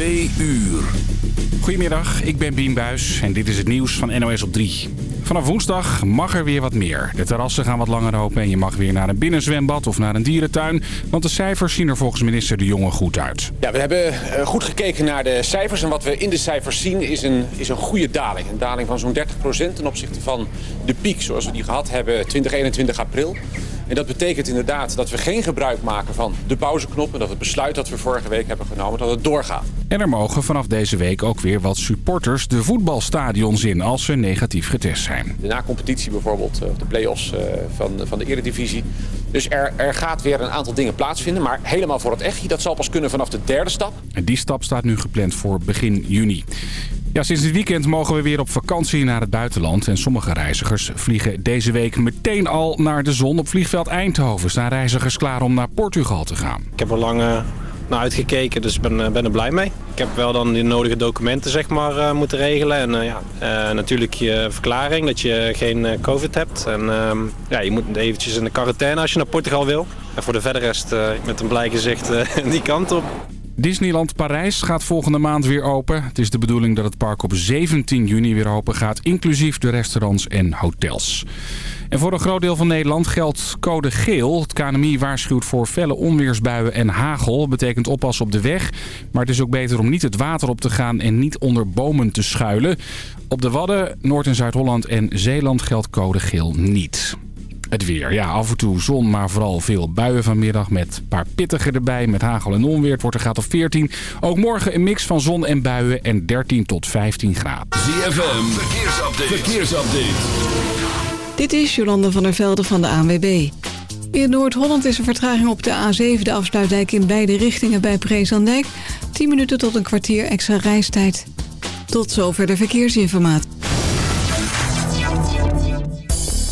Uur. Goedemiddag, ik ben Bien Buis en dit is het nieuws van NOS op 3. Vanaf woensdag mag er weer wat meer. De terrassen gaan wat langer open en je mag weer naar een binnenzwembad of naar een dierentuin. Want de cijfers zien er volgens minister De Jonge goed uit. Ja, we hebben eh, goed gekeken naar de cijfers. En wat we in de cijfers zien is een, is een goede daling. Een daling van zo'n 30% ten opzichte van de piek zoals we die gehad hebben 2021 april. En dat betekent inderdaad dat we geen gebruik maken van de pauzeknop... en dat het besluit dat we vorige week hebben genomen, dat het doorgaat. En er mogen vanaf deze week ook weer wat supporters de voetbalstadions in... als ze negatief getest zijn. De na-competitie bijvoorbeeld, eh, de play-offs eh, van, van de eredivisie. Dus er, er gaat weer een aantal dingen plaatsvinden. Maar helemaal voor het echt, dat zal pas kunnen vanaf de derde stap. En die stap staat nu gepland voor begin juni. Ja, sinds het weekend mogen we weer op vakantie naar het buitenland. En sommige reizigers vliegen deze week meteen al naar de zon. Op vliegveld Eindhoven staan reizigers klaar om naar Portugal te gaan. Ik heb er lang uh, naar uitgekeken, dus ben, uh, ben er blij mee. Ik heb wel dan de nodige documenten zeg maar, uh, moeten regelen. En ja, natuurlijk je verklaring dat je geen covid hebt. En ehm, ja, je moet eventjes in de quarantaine als je naar Portugal wil. En voor de verder rest met een blij gezicht die kant op. Disneyland Parijs gaat volgende maand weer open. Het is de bedoeling dat het park op 17 juni weer open gaat, inclusief de restaurants en hotels. En voor een groot deel van Nederland geldt code geel. Het KNMI waarschuwt voor felle onweersbuien en hagel. betekent oppassen op de weg. Maar het is ook beter om niet het water op te gaan en niet onder bomen te schuilen. Op de Wadden, Noord- en Zuid-Holland en Zeeland geldt code geel niet. Het weer. Ja, af en toe zon, maar vooral veel buien vanmiddag met een paar pittige erbij. Met hagel en onweer. Het wordt er gaat op 14. Ook morgen een mix van zon en buien en 13 tot 15 graden. ZFM, verkeersupdate. verkeersupdate. Dit is Jolande van der Velde van de ANWB. In Noord-Holland is er vertraging op de A7, de afsluitdijk in beide richtingen bij Preesandijk. 10 minuten tot een kwartier extra reistijd. Tot zover de verkeersinformatie.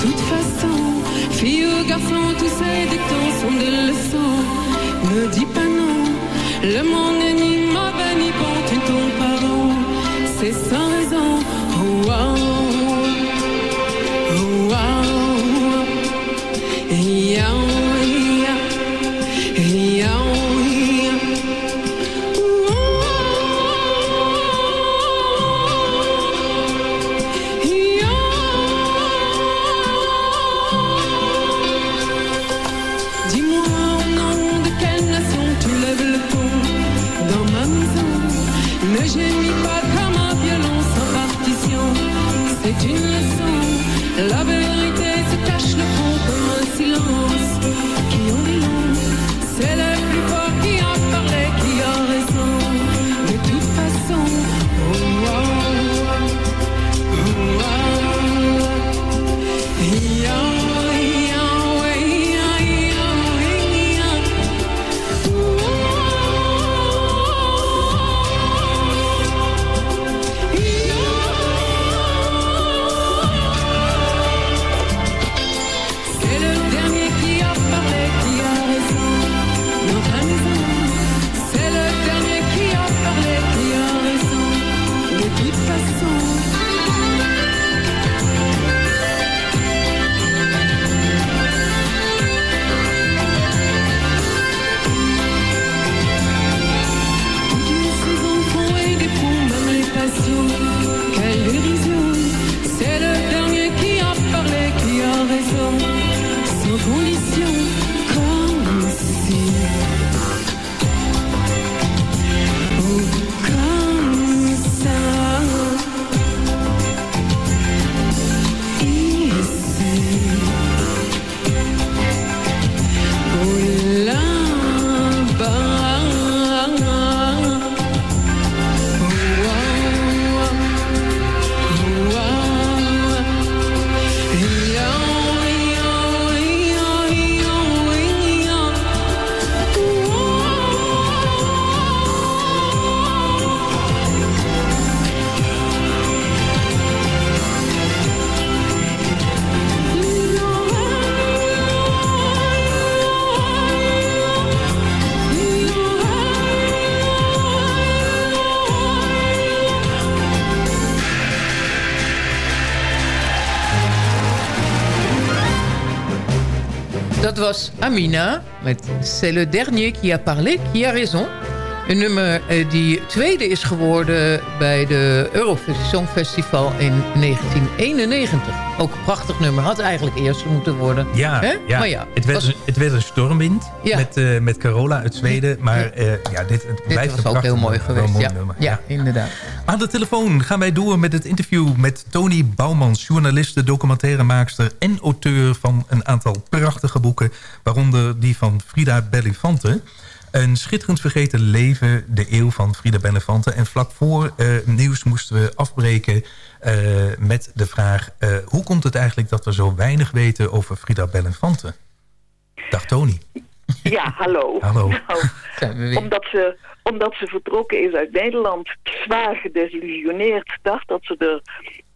Toute façon, fille ou garçon, tous ces dictons sont des leçons. Ne dis pas non, le monde n'est Amina met C'est le dernier qui a parlé, qui a raison. Een nummer eh, die tweede is geworden bij de Eurovisie Songfestival in 1991. Ook een prachtig nummer. Had eigenlijk eerst moeten worden. Ja. Maar ja, het, werd, was- een- het werd een stormwind Ja. met, eh, met Carola uit Zweden. Maar eh, ja, dit, het dit blijft was ook heel mooi geweest. Ja, ja, inderdaad. Aan de telefoon gaan wij door met het interview met Tony Bouwmans... journaliste, documentairemaakster en auteur van een aantal prachtige boeken... waaronder die van Frida Bellifante... Een schitterend vergeten leven, de eeuw van Frida Bellifante. En vlak voor eh, nieuws moesten we afbreken eh, met de vraag... eh, hoe komt het eigenlijk dat we zo weinig weten over Frida Bellifante? Dag Tony. Ja, hallo. Hallo. Nou, omdat, ze, omdat ze vertrokken is uit Nederland, zwaar gedesillusioneerd, dacht dat ze de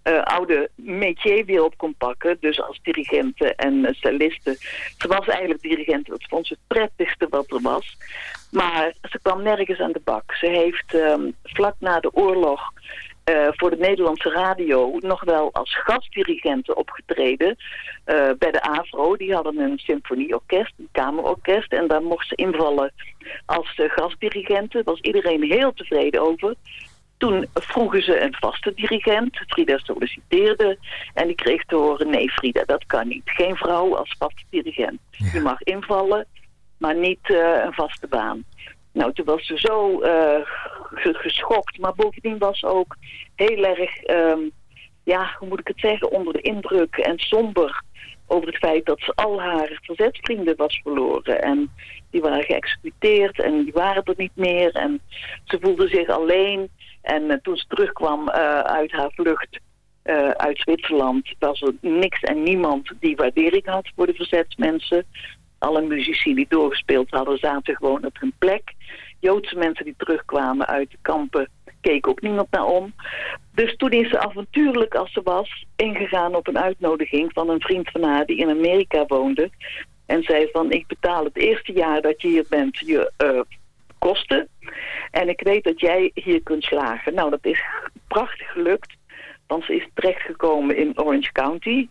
eh, oude métier weer op kon pakken. Dus als dirigente en uh, celliste. Ze was eigenlijk dirigente, dat vond ze het prettigste wat er was. Maar ze kwam nergens aan de bak. Ze heeft um, vlak na de oorlog uh, voor de Nederlandse radio nog wel als gastdirigente opgetreden uh, bij de AVRO. Die hadden een symfonieorkest, een kamerorkest. En daar mocht ze invallen als uh, gastdirigente. Daar was iedereen heel tevreden over. Toen vroegen ze een vaste dirigent. Frida solliciteerde en die kreeg te horen... nee Frida, dat kan niet. Geen vrouw als vaste dirigent. Ja. Je mag invallen, maar niet een vaste baan. Nou, toen was ze zo uh, geschokt. Maar bovendien was ze ook heel erg, um, ja, hoe moet ik het zeggen, onder de indruk en somber over het feit dat ze al haar verzetsvrienden was verloren. En die waren geëxecuteerd en die waren er niet meer. En ze voelde zich alleen. En uh, toen ze terugkwam uh, uit haar vlucht uit Zwitserland... was er niks en niemand die waardering had voor de verzetsmensen alle muzici die doorgespeeld hadden zaten gewoon op hun plek. Joodse mensen die terugkwamen uit de kampen keek ook niemand naar om. Dus toen is ze avontuurlijk als ze was ingegaan op een uitnodiging van een vriend van haar die in Amerika woonde. En zei van ik betaal het eerste jaar dat je hier bent je uh, kosten. En ik weet dat jij hier kunt slagen. Nou dat is prachtig gelukt. Want ze is terechtgekomen in Orange County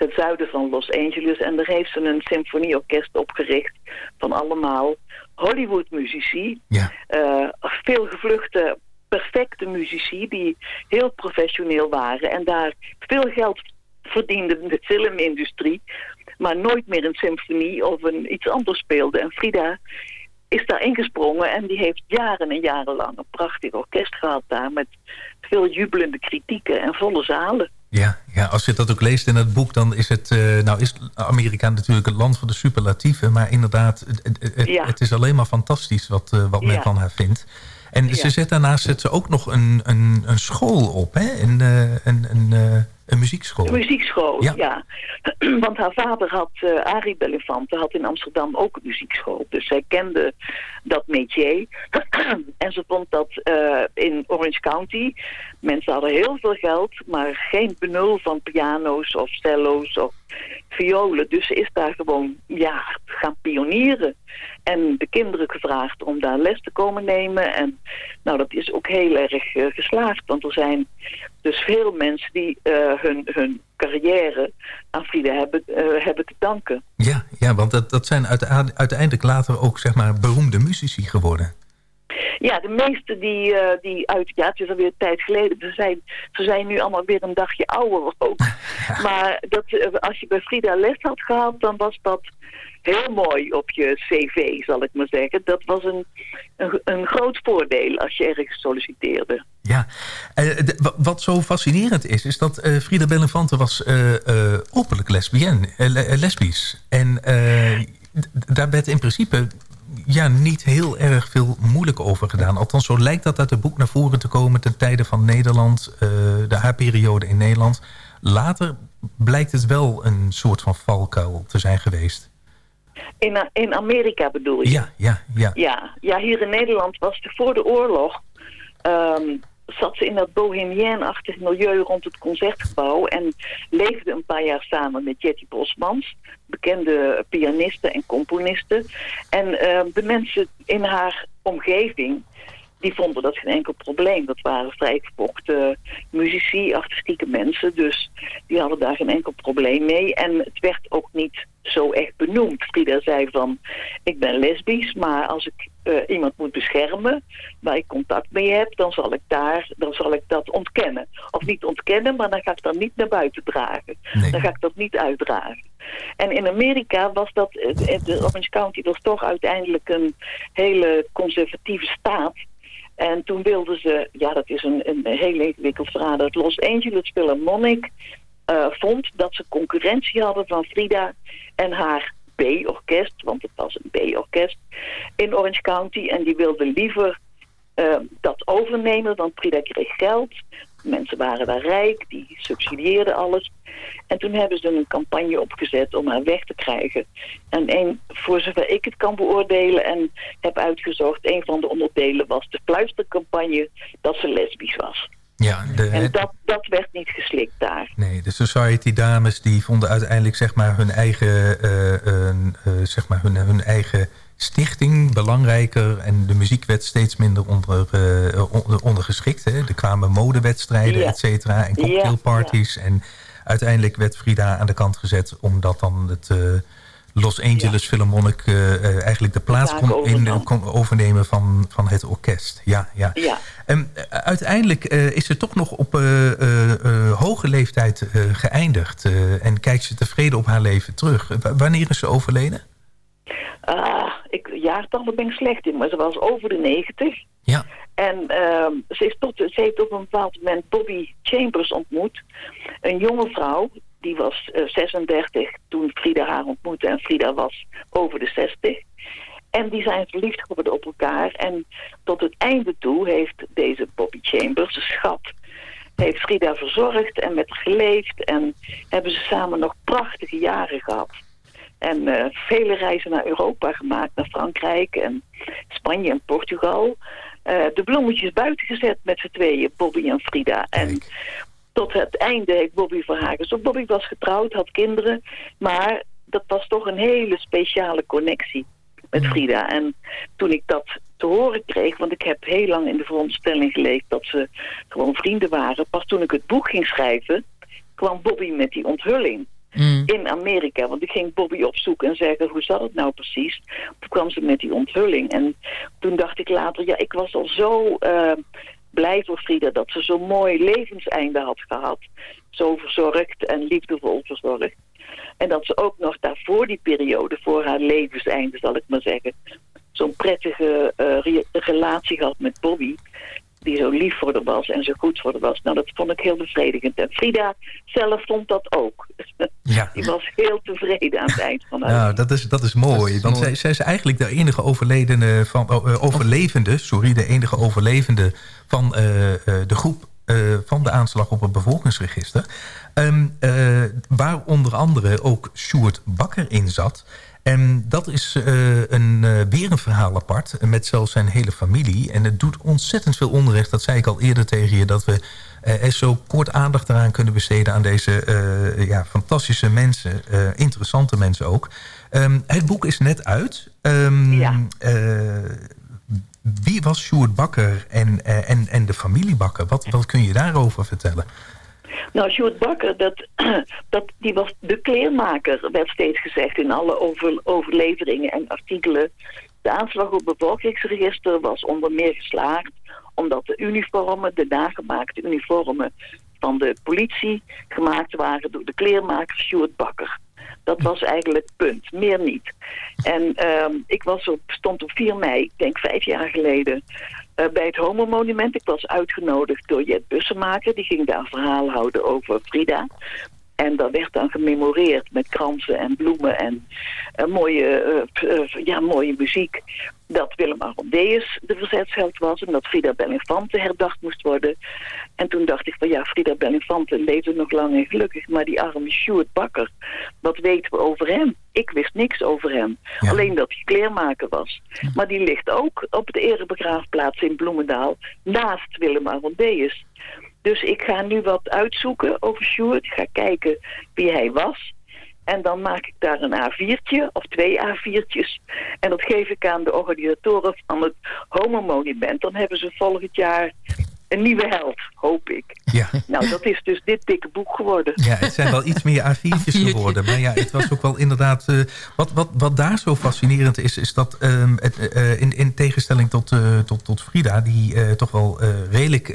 het zuiden van Los Angeles. En daar heeft ze een symfonieorkest opgericht van allemaal Hollywood-muzici. Ja. Uh, veel gevluchte, perfecte muzici die heel professioneel waren. En daar veel geld verdienden in de filmindustrie. Maar nooit meer een symfonie of een, iets anders speelde. En Frida is daar ingesprongen en die heeft jaren en jaren lang een prachtig orkest gehad daar. Met veel jubelende kritieken en volle zalen. Ja, ja, als je dat ook leest in het boek, dan is het... Uh, nou is Amerika natuurlijk het land van de superlatieven... maar inderdaad, het, het, ja. het is alleen maar fantastisch wat, uh, wat men ja. van haar vindt. En Ja. ze zet daarnaast zet ze ook nog een, een, een school op, hè? Een, uh, een, een, een muziekschool. Een muziekschool, Ja. ja. Want haar vader had, uh, Arie Bellefante, had in Amsterdam ook een muziekschool. Dus zij kende dat métier. en ze vond dat uh, in Orange County, mensen hadden heel veel geld, maar geen benul van piano's of cello's of violen. Dus ze is daar gewoon, ja, gaan pionieren. En de kinderen gevraagd om daar les te komen nemen. En nou, dat is ook heel erg uh, geslaagd. Want er zijn dus veel mensen die uh, hun, hun carrière aan Frida hebben, uh, hebben te danken. Ja, ja want dat, dat zijn uiteindelijk later ook zeg maar, beroemde muzici geworden. Ja, de meeste die, uh, die uit... Ja, het is alweer een tijd geleden. Ze zijn, ze zijn nu allemaal weer een dagje ouder ook. Ja. Maar dat, uh, als je bij Frida les had gehad, dan was dat heel mooi op je cv, zal ik maar zeggen. Dat was een, een, een groot voordeel als je ergens solliciteerde. Ja, de, wat zo fascinerend is, is dat uh, Frida Bellefante was uh, openlijk lesbien, lesbisch. En daar werd in principe ja, niet heel erg veel moeilijk over gedaan. Althans, zo lijkt dat uit het boek naar voren te komen... ten tijde van Nederland, de haar periode in Nederland. Later blijkt het wel een soort van valkuil te zijn geweest. In, in Amerika bedoel je? Ja, ja, ja. Ja, ja hier in Nederland was het voor de oorlog... Um, zat ze in dat bohemian-achtig milieu rond het Concertgebouw... en leefde een paar jaar samen met Jetty Bosmans... bekende pianiste en componiste. En uh, de mensen in haar omgeving... die vonden dat geen enkel probleem. Dat waren vrij gevochten muzici, artistieke mensen. Dus die hadden daar geen enkel probleem mee. En het werd ook niet zo echt benoemd. Frida zei van, ik ben lesbisch, maar als ik uh, iemand moet beschermen, waar ik contact mee heb, dan zal ik daar, dan zal ik dat ontkennen. Of niet ontkennen, maar dan ga ik dat niet naar buiten dragen. Nee. Dan ga ik dat niet uitdragen. En in Amerika was dat, de Orange County was toch uiteindelijk een hele conservatieve staat. En toen wilden ze, ja dat is een, een heel ingewikkeld verhaal, dat Los Angeles Philharmonic uh, vond dat ze concurrentie hadden van Frida en haar B-orkest, want het was een B-orkest in Orange County. En die wilden liever uh, dat overnemen, want Frida kreeg geld. Mensen waren daar rijk, die subsidieerden alles. En toen hebben ze een campagne opgezet om haar weg te krijgen. En voor zover ik het kan beoordelen en heb uitgezocht... een van de onderdelen was de fluistercampagne dat ze lesbisch was. Ja, de, en dat, dat werd niet geslikt daar. Nee, de Society dames die vonden uiteindelijk zeg maar, hun eigen, uh, uh, zeg maar hun, hun eigen stichting belangrijker en de muziek werd steeds minder onder, uh, ondergeschikt. Hè? Er kwamen modewedstrijden, ja. et cetera, en cocktailparties. Ja, ja. En uiteindelijk werd Frida aan de kant gezet omdat dan het uh, Los Angeles Philharmonic uh, eigenlijk de plaats kon, in, kon, overnemen van, van het orkest. Ja, ja. ja. En uiteindelijk is ze toch nog op hoge leeftijd geëindigd en kijkt ze tevreden op haar leven terug. W wanneer is ze overleden? Uh, ik, jaartallen ben ik slecht in, maar ze was over de 90. Ja. En uh, ze, is tot, ze heeft op een bepaald moment Bobby Chambers ontmoet. Een jonge vrouw, die was uh, 36 toen Frida haar ontmoette. En Frida was over de 60. En die zijn verliefd geworden op elkaar. En tot het einde toe heeft deze Bobby Chambers, de schat... heeft Frida verzorgd en met geleefd. En hebben ze samen nog prachtige jaren gehad. En uh, vele reizen naar Europa gemaakt, naar Frankrijk en Spanje en Portugal. Uh, de bloemetjes buiten gezet met z'n tweeën, Bobby en Frida. En tot het einde heeft Bobby verhagen. Zo Bobby was getrouwd, had kinderen, maar dat was toch een hele speciale connectie met Frida. En toen ik dat te horen kreeg, want ik heb heel lang in de veronderstelling geleefd dat ze gewoon vrienden waren. Pas toen ik het boek ging schrijven, kwam Bobby met die onthulling. Mm. in Amerika. Want ik ging Bobby opzoeken en zeggen, hoe zat het nou precies? Toen kwam ze met die onthulling. En toen dacht ik later, ja, ik was al zo uh, blij voor Frida... dat ze zo'n mooi levenseinde had gehad. Zo verzorgd en liefdevol verzorgd. En dat ze ook nog daarvoor die periode, voor haar levenseinde zal ik maar zeggen... zo'n prettige uh, relatie had met Bobby die zo lief voor haar was en zo goed voor haar was. Nou, dat vond ik heel bevredigend. En Frida zelf vond dat ook. Ja. Die was heel tevreden aan het eind van haar Nou, dat is, dat is mooi. Dat is want mooi. Zij, zij, is eigenlijk de enige overledene van, uh, overlevende, sorry, de enige overlevende van uh, de groep uh, van de aanslag op het bevolkingsregister. Um, waar onder andere ook Sjoerd Bakker in zat... En dat is uh, een, uh, weer een verhaal apart. Met zelfs zijn hele familie. En het doet ontzettend veel onrecht. Dat zei ik al eerder tegen je. Dat we uh, er zo kort aandacht eraan kunnen besteden. Aan deze ja, fantastische mensen. interessante mensen ook. Um, het boek is net uit. Um, ja. wie was Sjoerd Bakker en, en, en de familie Bakker? Wat, wat kun je daarover vertellen? Nou, Sjoerd Bakker, dat, dat, die was de kleermaker, werd steeds gezegd in alle over, overleveringen en artikelen. De aanslag op het bevolkingsregister was onder meer geslaagd omdat de uniformen, de nagemaakte uniformen van de politie gemaakt waren door de kleermaker Sjoerd Bakker. Dat was eigenlijk punt, meer niet. En uh, ik was op, stond op 4 mei, ik denk vijf jaar geleden, uh, bij het Homo-monument. Ik was uitgenodigd door Jet Bussemaker. Die ging daar verhaal houden over Frida. En dat werd dan gememoreerd met kransen en bloemen en uh, mooie, uh, ja, mooie muziek. Dat Willem Arondeus de verzetsheld was en dat Frida Bellinfante herdacht moest worden. En toen dacht ik van ja, Frida Bellinfante leefde nog lang en gelukkig. Maar die arme Sjoerd Bakker, wat weten we over hem? Ik wist niks over hem. Ja. Alleen dat hij kleermaker was. Ja. Maar die ligt ook op de erebegraafplaats in Bloemendaal naast Willem Arondeus. Dus ik ga nu wat uitzoeken over Sjoerd. Ik ga kijken wie hij was. En dan maak ik daar een A4'tje of twee A4'tjes. En dat geef ik aan de organisatoren van het Homo-monument. Dan hebben ze volgend jaar een nieuwe held, hoop ik. Ja. Nou, dat is dus dit dikke boek geworden. Ja, het zijn wel iets meer A4'tjes geworden. Maar ja, het was ook wel inderdaad... Uh, wat, wat, wat daar zo fascinerend is, is dat um, het, uh, in, in tegenstelling tot, uh, tot, tot Frida... die toch wel redelijk...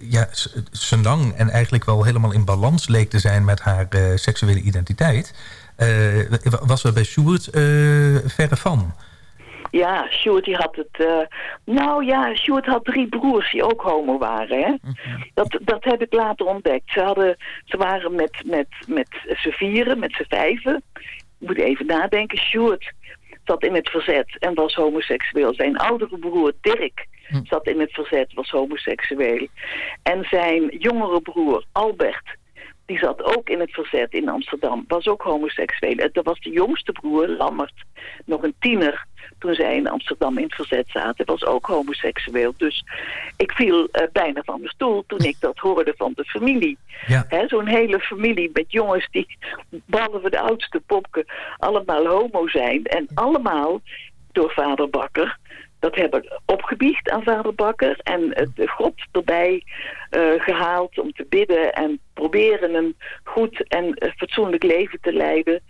ja, senang en eigenlijk wel helemaal in balans leek te zijn met haar seksuele identiteit... was er bij Sjoerd verre van. Ja, Sjoerd die had het... Nou ja, Sjoerd had drie broers die ook homo waren. Hè? dat, dat heb ik later ontdekt. Ze, hadden, ze waren met, met, met z'n vieren, met z'n vijven. Ik moet even nadenken. Sjoerd zat in het verzet en was homoseksueel. Zijn oudere broer Dirk zat in het verzet, was homoseksueel. En zijn jongere broer Albert die zat ook in het verzet in Amsterdam, was ook homoseksueel. Dat was de jongste broer, Lammert, nog een tiener toen zij in Amsterdam in het verzet zaten, was ook homoseksueel. Dus ik viel uh, bijna van mijn stoel toen ik dat hoorde van de familie. Ja. Zo'n hele familie met jongens die, behalve de oudste Popke, allemaal homo zijn. En allemaal door vader Bakker dat hebben opgebiecht aan vader Bakker en het God erbij uh, gehaald om te bidden en proberen een goed en fatsoenlijk leven te leiden.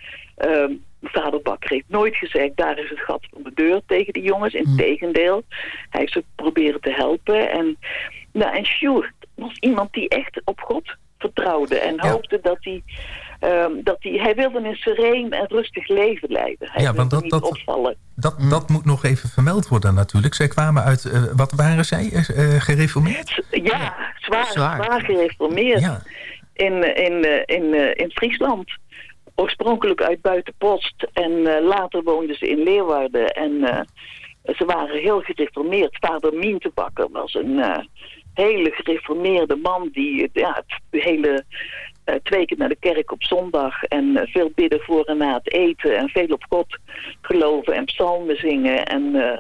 Uh, vader Bakker heeft nooit gezegd, daar is het gat van de deur tegen die jongens. Integendeel, hij heeft ze proberen te helpen. En, nou, en Sjoerd was iemand die echt op God vertrouwde en hoopte dat hij... Um, dat hij, hij wilde een sereen en rustig leven leiden. Hij ja, want dat, niet dat, opvallen. Dat, dat moet nog even vermeld worden natuurlijk. Zij kwamen uit, uh, wat waren zij, uh, gereformeerd? Ja, ja. Zwaar, zwaar. zwaar, gereformeerd. Ja. In, in, in, in Friesland. Oorspronkelijk uit Buitenpost. En uh, later woonden ze in Leeuwarden. En ze waren heel gereformeerd. Vader Mientebakker was een hele gereformeerde man... die ja, het hele uh, twee keer naar de kerk op zondag en uh, veel bidden voor en na het eten en veel op God geloven en psalmen zingen. En, uh,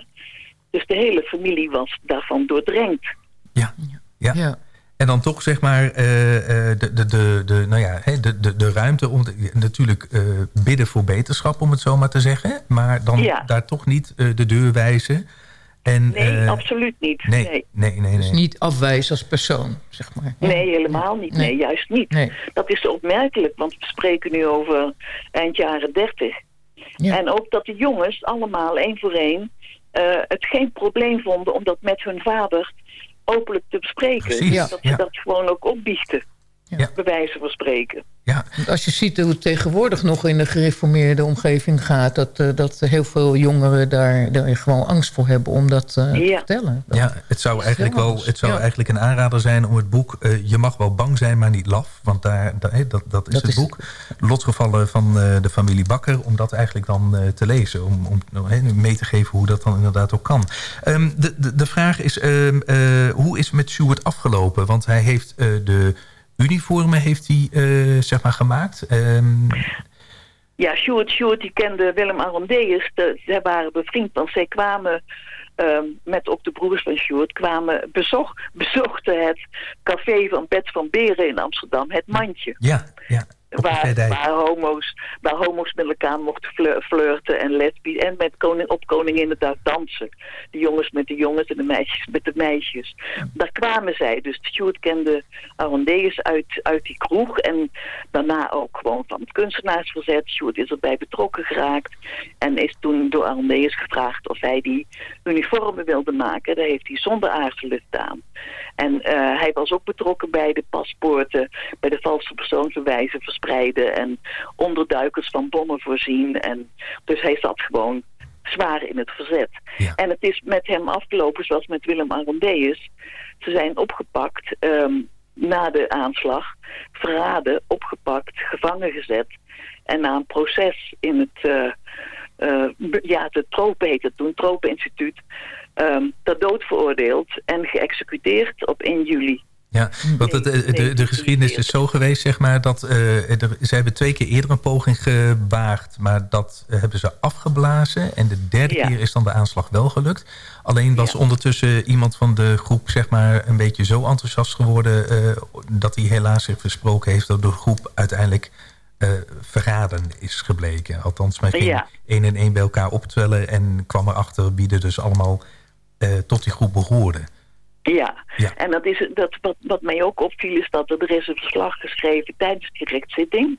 dus de hele familie was daarvan doordrenkt. Ja, ja. ja. En dan toch zeg maar de, de, de, de, nou ja, de, de, de ruimte om te, natuurlijk bidden voor beterschap, om het zo maar te zeggen. Maar dan ja. daar toch niet de deur wijzen. En, nee, uh, absoluut niet. Nee, nee, nee, nee. nee. Dus niet afwijzen als persoon, zeg maar. Nee, helemaal niet. Nee, nee juist niet. Nee. Dat is opmerkelijk, want we spreken nu over eind jaren dertig. Ja. En ook dat de jongens allemaal één voor één uh, het geen probleem vonden om dat met hun vader openlijk te bespreken. Precies, dat ze dat gewoon ook opbiechten. Ja. Bij wijze van spreken. Ja. Als je ziet hoe het tegenwoordig nog in de gereformeerde omgeving gaat... dat, uh, dat heel veel jongeren daar, daar gewoon angst voor hebben om dat uh, ja. te vertellen. Dat ja, het zou, eigenlijk, wel, het zou ja. eigenlijk een aanrader zijn om het boek... Uh, Je mag wel bang zijn, maar niet laf. Want daar, dat, dat, dat is Dat het is- boek. Lotgevallen van de familie Bakker. Om dat eigenlijk dan te lezen. Om, om mee te geven hoe dat dan inderdaad ook kan. Um, de, de, de vraag is, um, hoe is het met Stuart afgelopen? Want hij heeft de uniformen heeft hij, uh, zeg maar, gemaakt. Um... Ja, Sjoerd, Sjoerd die kende Willem Arondeus. De, zij waren bevriend, want zij kwamen... Um, met ook de broers van Sjoerd kwamen, bezocht, bezochten het café van Bets van Beren in Amsterdam, het mandje. Ja, ja. Waar, waar, homo's, waar homo's met elkaar mochten flirten en lesbisch. En met koning, op Koninginnedag dansen. De jongens met de jongens en de meisjes met de meisjes. Daar kwamen zij. Dus Stuart kende Arondeus uit, uit die kroeg. En daarna ook gewoon van het kunstenaarsverzet. Stuart is erbij betrokken geraakt. En is toen door Arondeus gevraagd of hij die uniformen wilde maken. Daar heeft hij zonder aarzelen gedaan. En uh, hij was ook betrokken bij de paspoorten, bij de valse persoonsbewijzen verspreiden en onderduikers van bommen voorzien. En, dus hij zat gewoon zwaar in het verzet. Ja. En het is met hem afgelopen zoals met Willem Arondeus. Ze zijn opgepakt um, na de aanslag, verraden, opgepakt, gevangen gezet. En na een proces in het, uh, uh, ja, de Tropen heet het toen, Tropeninstituut, um, ter dood veroordeeld en geëxecuteerd op 1 juli. Ja, want het, de, de, de, geschiedenis is zo geweest, zeg maar, dat uh, er, ze hebben twee keer eerder een poging gewaagd, maar dat uh, hebben ze afgeblazen. En de derde ja. keer is dan de aanslag wel gelukt. Alleen was ja. ondertussen iemand van de groep, zeg maar, een beetje zo enthousiast geworden, uh, dat hij helaas zich versproken heeft dat de groep uiteindelijk verraden is gebleken. Althans, men ging ja. één en één bij elkaar optellen en kwam erachter wie er dus allemaal tot die groep behoorden. Ja, en dat is, dat, wat, wat mij ook opviel is dat er, is een verslag geschreven tijdens die rechtszitting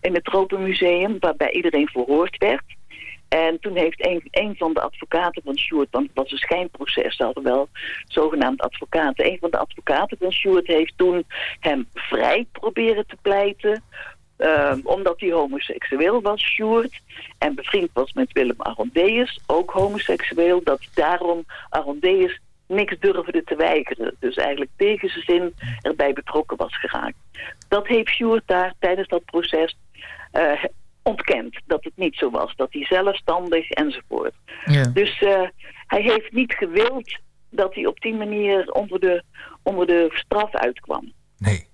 in het Tropenmuseum, waarbij iedereen verhoord werd. En toen heeft een, een van de advocaten van Sjoerd, want het was een schijnproces, ze hadden wel zogenaamd advocaten. Een van de advocaten van Sjoerd heeft toen hem vrij proberen te pleiten, ehm, omdat hij homoseksueel was, Sjoerd, en bevriend was met Willem Arondeus, ook homoseksueel, dat daarom Arondeus niks durfde te weigeren. Dus eigenlijk tegen zijn zin erbij betrokken was geraakt. Dat heeft Sjoerd daar tijdens dat proces uh, ontkend. Dat het niet zo was. Dat hij zelfstandig enzovoort. Ja. Dus uh, hij heeft niet gewild dat hij op die manier onder de, onder de straf uitkwam. Nee,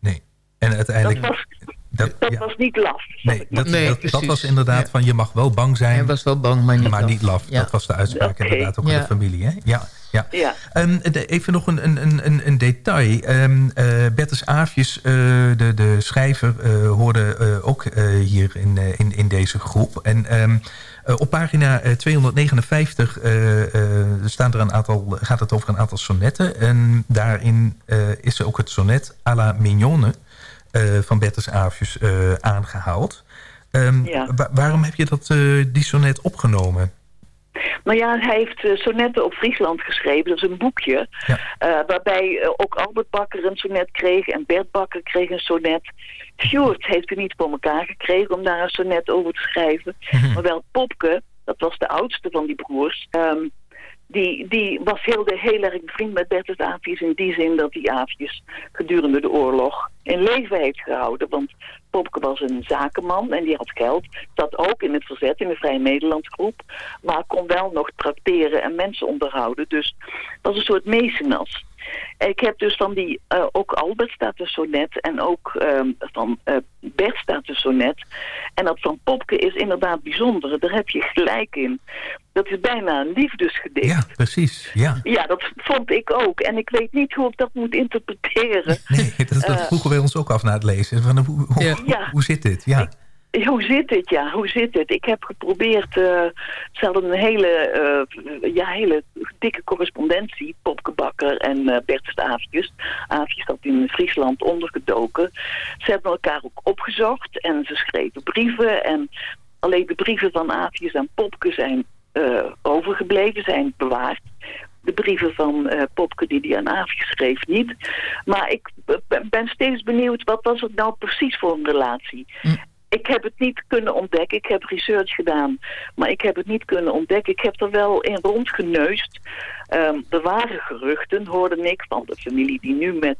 nee. En uiteindelijk... Dat was, dat, dat ja. was niet laf. Nee, dat, nee, dat, dat, was inderdaad ja. van je mag wel bang zijn. Hij was wel bang, maar niet maar laf. Niet laf. Dat was de uitspraak okay. inderdaad ook in de familie. Hè? Ja. Ja. ja. Um, even nog een, een, een, een detail. Um, uh, Bertus Aafjes, uh, de, de schrijver, uh, hoorde ook hier in, in, in deze groep. En um, op pagina 259 staan er een aantal, gaat het over een aantal sonnetten. En daarin is er ook het sonnet à la Mignonne van Bertus Aafjes aangehaald. ja. Wa waarom heb je dat, die sonnet opgenomen? Nou ja, hij heeft sonetten op Friesland geschreven. Dat is een boekje. Ja. Uh, waarbij ook Albert Bakker een sonnet kreeg en Bert Bakker kreeg een sonnet. Sjoerd heeft er niet voor elkaar gekregen om daar een sonnet over te schrijven. Mhm. Maar wel Popke, dat was de oudste van die broers... Um, die, die was heel, heel erg bevriend met Bertus Aafjes in die zin dat die Aafjes gedurende de oorlog in leven heeft gehouden. Want Popke was een zakenman en die had geld. Zat ook in het verzet in de Vrije Nederlandsgroep. Maar kon wel nog tracteren en mensen onderhouden. Dus was een soort mecenas. Ik heb dus van die, uh, ook Albert staat de sonnet en ook um, van uh, Bert staat de sonnet. En dat van Popke is inderdaad bijzonder. Daar heb je gelijk in. Dat is bijna een liefdesgedicht. Ja, precies. Ja, ja dat vond ik ook. En ik weet niet hoe ik dat moet interpreteren. Nee, dat, dat uh, vroegen wij ons ook af na het lezen. Van, hoe, hoe, ja. hoe, hoe zit dit? Ja. Ik, hoe zit het, ja? Hoe zit het? Ik heb geprobeerd, uh, ze hadden een hele, uh, ja, hele dikke correspondentie, Popke Bakker en uh, Bertus Aafjes. Aafjes had in Friesland ondergedoken. Ze hebben elkaar ook opgezocht en ze schreven brieven. En alleen de brieven van Aafjes en Popke zijn overgebleven, zijn bewaard. De brieven van Popke die hij aan Aafjes schreef niet. Maar ik ben steeds benieuwd, wat was het nou precies voor een relatie? Mm ik heb het niet kunnen ontdekken. Ik heb research gedaan, maar ik heb het niet kunnen ontdekken. Ik heb er wel in rondgeneust. Um, er waren geruchten, hoorde ik, van de familie die nu met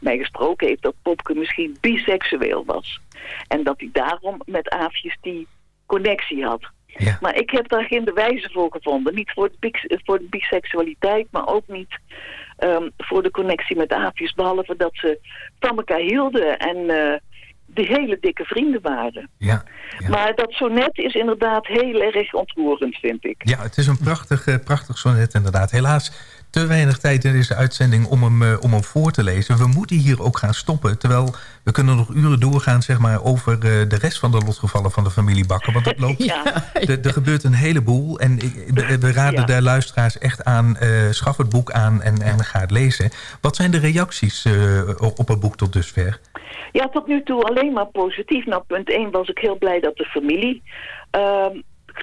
mij gesproken heeft... dat Popke misschien biseksueel was. En dat hij daarom met Aafjes die connectie had. Ja. Maar ik heb daar geen bewijzen voor gevonden. Niet voor, het, voor de biseksualiteit, maar ook niet um, voor de connectie met Aafjes. Behalve dat ze van elkaar hielden en... Uh, de hele dikke vrienden waren. Ja, ja, Maar dat sonnet is inderdaad heel erg ontroerend, vind ik. Ja, het is een prachtig, uh, prachtig sonnet inderdaad. Helaas te weinig tijd in deze uitzending om hem, uh, om hem voor te lezen. We moeten hier ook gaan stoppen. Terwijl we kunnen nog uren doorgaan zeg maar, over uh, de rest van de lotgevallen van de familie Bakker. Want het loopt, ja. er, er gebeurt een heleboel. En we, raden ja. de luisteraars echt aan, schaf het boek aan en, en ga het lezen. Wat zijn de reacties op het boek tot dusver? Ja, tot nu toe alleen maar positief. Nou, punt 1 was ik heel blij dat de familie uh,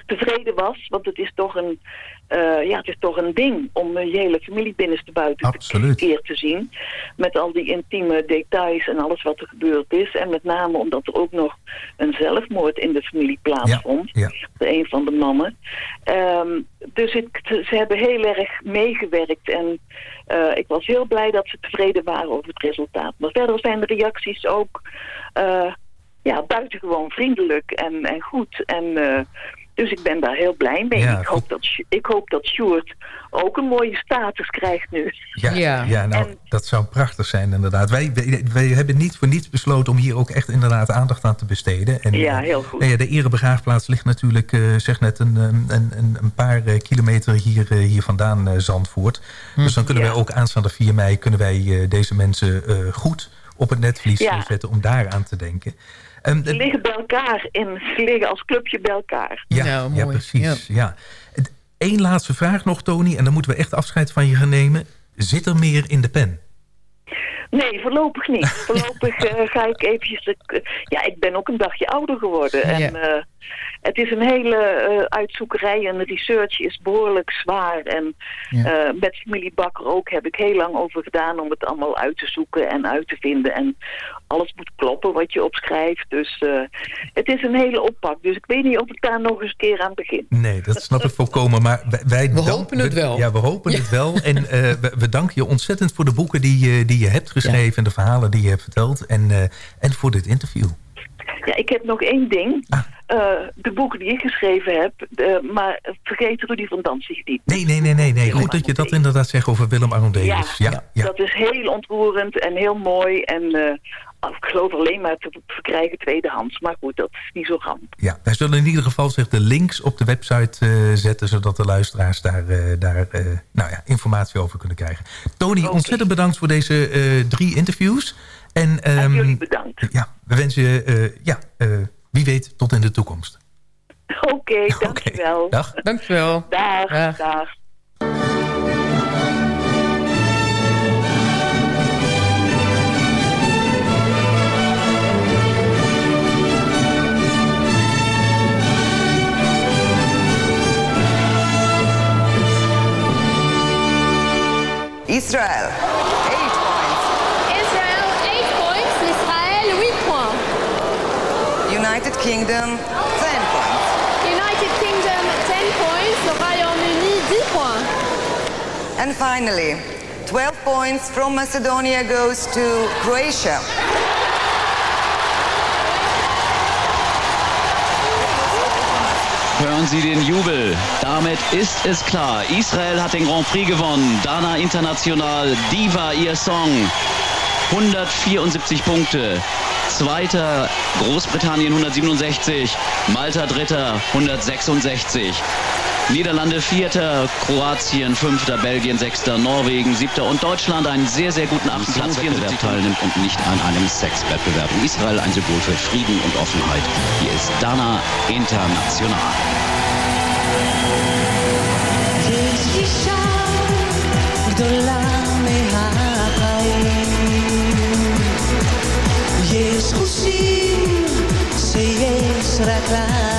tevreden was. Want het is toch een, uh, ja, het is toch een ding om je hele familie binnenste buiten Absoluut. te, keer te zien. Met al die intieme details en alles wat er gebeurd is. En met name omdat er ook nog een zelfmoord in de familie plaatsvond. Ja, ja. De een van de mannen. Um, dus ze hebben heel erg meegewerkt. En uh, ik was heel blij dat ze tevreden waren over het resultaat. Maar verder zijn de reacties ook uh, ja, buitengewoon vriendelijk en, en goed. En uh, dus ik ben daar heel blij mee. Ja, ik, hoop dat, ik hoop dat Sjoerd ook een mooie status krijgt nu. Ja, ja. ja nou, en, dat zou prachtig zijn inderdaad. Wij, wij, wij, hebben niet voor niets besloten om hier ook echt inderdaad aandacht aan te besteden. En, ja, heel goed. Nou ja, de erebegraafplaats ligt natuurlijk, uh, zeg net, een, een, een, een paar kilometer hier, uh, hier vandaan, uh, Zandvoort. Hm. Dus dan kunnen ja. wij ook aanstaande 4 mei kunnen wij deze mensen goed op het netvlies ja. zetten om daar aan te denken. Um, ze liggen bij elkaar, in, ze liggen als clubje bij elkaar. Ja, ja, ja precies. Ja. ja. Eén laatste vraag nog, Tony, en dan moeten we echt afscheid van je gaan nemen. Zit er meer in de pen? Nee, voorlopig niet. Voorlopig eh, ga ik eventjes... de- ja, ik ben ook een dagje ouder geworden. En eh, het is een hele eh, uitzoekerij en de research is behoorlijk zwaar. En eh, met familie Bakker ook heb ik heel lang over gedaan om het allemaal uit te zoeken en uit te vinden. En alles moet kloppen wat je opschrijft. Dus eh, het is een hele oppak. Dus ik weet niet of ik daar nog eens een keer aan begin. Nee, dat snap ik volkomen. Maar wij, wij We hopen het wel. Ja, we hopen het wel. En eh, we, we danken je ontzettend voor de boeken die, je- die je hebt geschreven... en de verhalen die je hebt verteld. En, eh, en voor dit interview. Ja, ik heb nog één ding. Ah. Eh, de boeken die ik geschreven heb, eh, maar vergeet Rudy van Danzig niet. Nee, nee, nee, nee. nee. Goed dat je dat inderdaad zegt over Willem Arondeus. Ja, ja, ja. Dat is heel ontroerend en heel mooi. En eh, ik geloof alleen maar te verkrijgen tweedehands. Maar goed, dat is niet zo ramp. Ja, wij zullen in ieder geval zich de links op de website zetten... zodat de luisteraars daar, daar nou ja, informatie over kunnen krijgen. Tony, ontzettend bedankt voor deze drie interviews. En, ehm, jullie bedankt. Ja, we wensen je, eh, ja, eh, wie weet, tot in de toekomst. Oké, dankjewel. Dag. Dankjewel. Dag, dag. Israel. Israel, Kingdom, 10 points. United Kingdom, 10 points. Royaume-Uni, 10 points. And finally, 12 points from Macedonia goes to Croatia. Hören Sie den Jubel. Damit ist es klar. Israel hat den Grand Prix gewonnen. Dana International, Diva, ihr Song. 174 Punkte. Zweiter Großbritannien 167. Malta dritter 166. Niederlande vierter, Kroatien fünfter, Belgien sechster, Norwegen siebter und Deutschland einen sehr, sehr guten achten Platz 74 teilnimmt und nicht an einem Sexwettbewerb. Israel ein Symbol für Frieden und Offenheit. Hier ist Dana International. Je is es.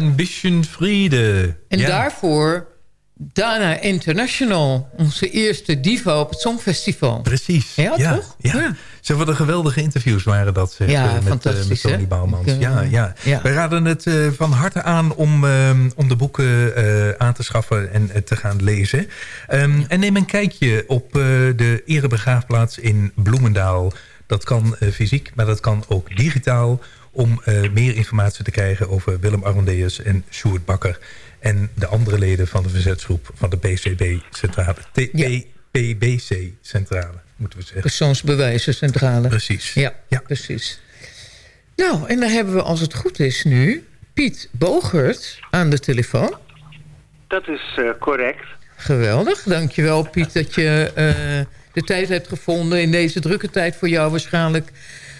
Een bisschen Friede. En Ja. daarvoor Dana International, onze eerste diva op het Songfestival. Precies. Ja, ja, toch? Ja. Ze wat een geweldige interviews waren dat. Zeg, Ja, eh, met, eh, fantastisch, met Tony? Bouwmans. Ik, eh, ja, ja. ja. Wij raden het van harte aan om, ehm, om de boeken aan te schaffen en te gaan lezen. Ehm, En neem een kijkje op de erebegraafplaats in Bloemendaal. Dat kan fysiek, maar dat kan ook digitaal... om eh, meer informatie te krijgen over Willem Arondeus en Sjoerd Bakker... en de andere leden van de verzetsgroep van de BCB-centrale. PBC-centrale, moeten we zeggen. Persoonsbewijzencentrale. Precies. Ja, precies. Nou, en dan hebben we, als het goed is nu... Piet Bogert aan de telefoon. Dat is eh, correct. Geweldig. Dankjewel, Piet, dat je eh, de tijd hebt gevonden... in deze drukke tijd voor jou waarschijnlijk...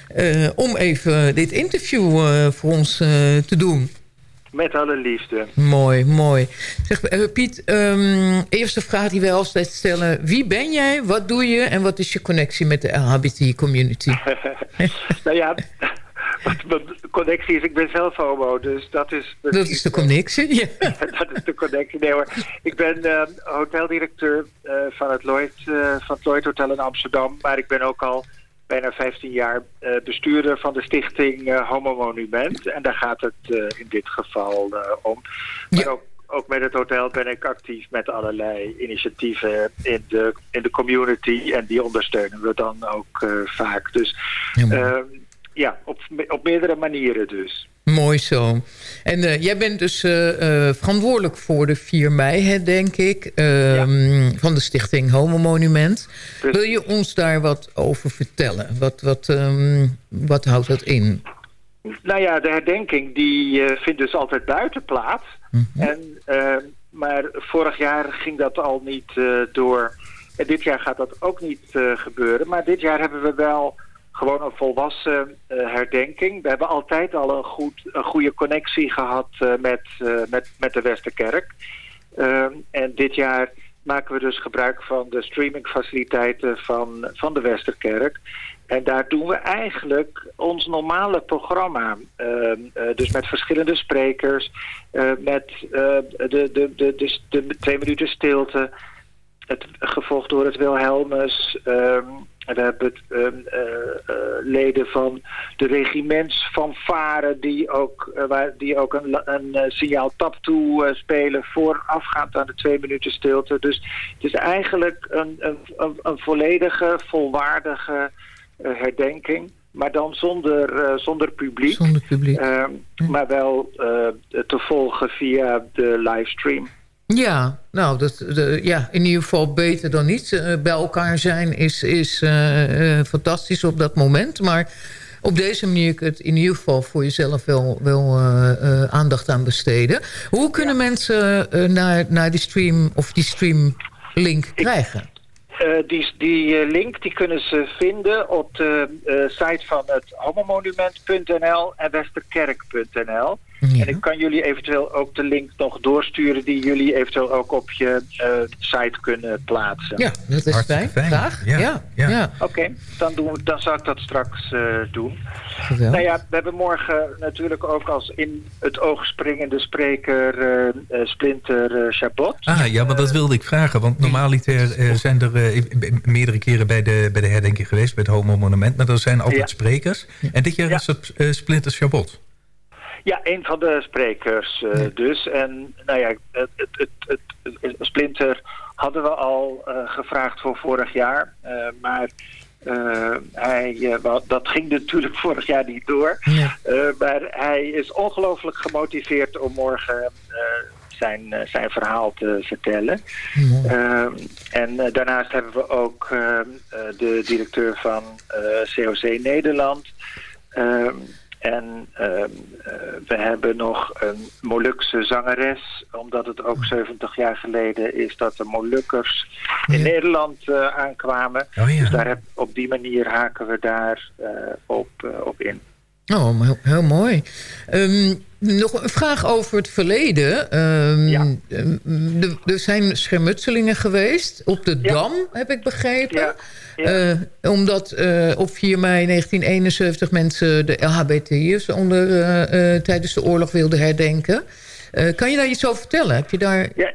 eh, om even dit interview eh, voor ons eh, te doen. Met alle liefde. Mooi, mooi. Zeg, Piet, ehm, eerste vraag die wij altijd stellen. Wie ben jij, wat doe je en wat is je connectie met de LHBT-community? nou ja, wat connectie is, ik ben zelf homo, dus dat is... Dat is de connectie, ja. dat is de connectie. Nee hoor. Ik ben eh, hoteldirecteur van, het Lloyd, van het Lloyd Hotel in Amsterdam. Maar ik ben ook al bijna 15 jaar eh, bestuurder van de stichting eh, Homo Monument. En daar gaat het eh, in dit geval om. Maar ook, ook met het hotel ben ik actief met allerlei initiatieven in de, in de community. En die ondersteunen we dan ook vaak. Dus ja, op, op meerdere manieren dus. Mooi zo. En eh, jij bent dus eh, eh, verantwoordelijk voor de 4 mei, hè, denk ik, ehm, van de stichting Homo Monument. Wil je ons daar wat over vertellen? Wat, wat, ehm, wat houdt dat in? Nou ja, de herdenking die vindt dus altijd buiten plaats. en, eh, maar vorig jaar ging dat al niet door. En dit jaar gaat dat ook niet gebeuren. Maar dit jaar hebben we wel gewoon een volwassen eh, herdenking. We hebben altijd al een, goed, een goede connectie gehad eh, met, eh, met, met de Westerkerk. Ehm, en dit jaar maken we dus gebruik van de streamingfaciliteiten van, van de Westerkerk. En daar doen we eigenlijk ons normale programma. Ehm, eh, dus met verschillende sprekers. met de, de, de, de, de twee minuten stilte. Het, gevolgd door het Wilhelmus. We hebben het, eh, leden van de regimentsfanfare die ook, eh, waar, die ook een, een signaal tap toe spelen voorafgaand aan de twee minuten stilte. Dus het is eigenlijk een, een, een, volledige, volwaardige herdenking. Maar dan zonder, zonder publiek. Zonder publiek. Ehm, Maar wel te volgen via de livestream. Ja, nou, dat, de, ja, in ieder geval beter dan niets. Eh, bij elkaar zijn is, is eh, eh, fantastisch op dat moment. Maar op deze manier kun je het in ieder geval voor jezelf wel, wel aandacht aan besteden. Hoe kunnen mensen naar, naar die stream of die streamlink krijgen? Die die link die kunnen ze vinden op de site van het homomonument.nl en westerkerk.nl. En ik kan jullie eventueel ook de link nog doorsturen die jullie eventueel ook op je eh, site kunnen plaatsen. Ja, dat is fijn. Graag. Ja, ja. Oké, dan, doen we- dan zal ik dat straks eh, doen. Geweldig. Nou ja, we hebben morgen natuurlijk ook als in het oog springende spreker eh, eh, Splinter eh, Chabot. Ah, ja, maar dat wilde ik vragen. Want normaliter eh, zijn er eh, meerdere keren bij de, bij de herdenking geweest... bij het Homo Monument, maar er zijn altijd Ja. sprekers. En dit jaar is het eh, Splinter Chabot. Ja, een van de sprekers eh, dus. En nou ja, het, het, het, Splinter hadden we al eh, gevraagd voor vorig jaar. Eh, maar hij, dat ging natuurlijk vorig jaar niet door. Maar hij is ongelooflijk gemotiveerd om morgen zijn, zijn verhaal te vertellen. En daarnaast hebben we ook de directeur van COC Nederland. En ehm, eh, we hebben nog een Molukse zangeres, omdat het ook 70 jaar geleden is dat de Molukkers in Nederland eh, aankwamen. Dus daar heb, op die manier haken we daar eh, op, op in. Oh, heel, heel mooi. Ehm, nog een vraag over het verleden. Ehm, ehm, er- er zijn schermutselingen geweest op de Dam, heb ik begrepen. Eh, omdat eh, op 4 mei 1971 mensen de LHBTI'ers onder, eh, tijdens de oorlog wilden herdenken. Kan je daar iets over vertellen? Heb je daar... Ja,